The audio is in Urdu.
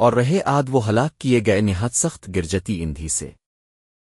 اور رہے آد وہ ہلاک کیے گئے نہایت سخت گرجتی اندھی سے۔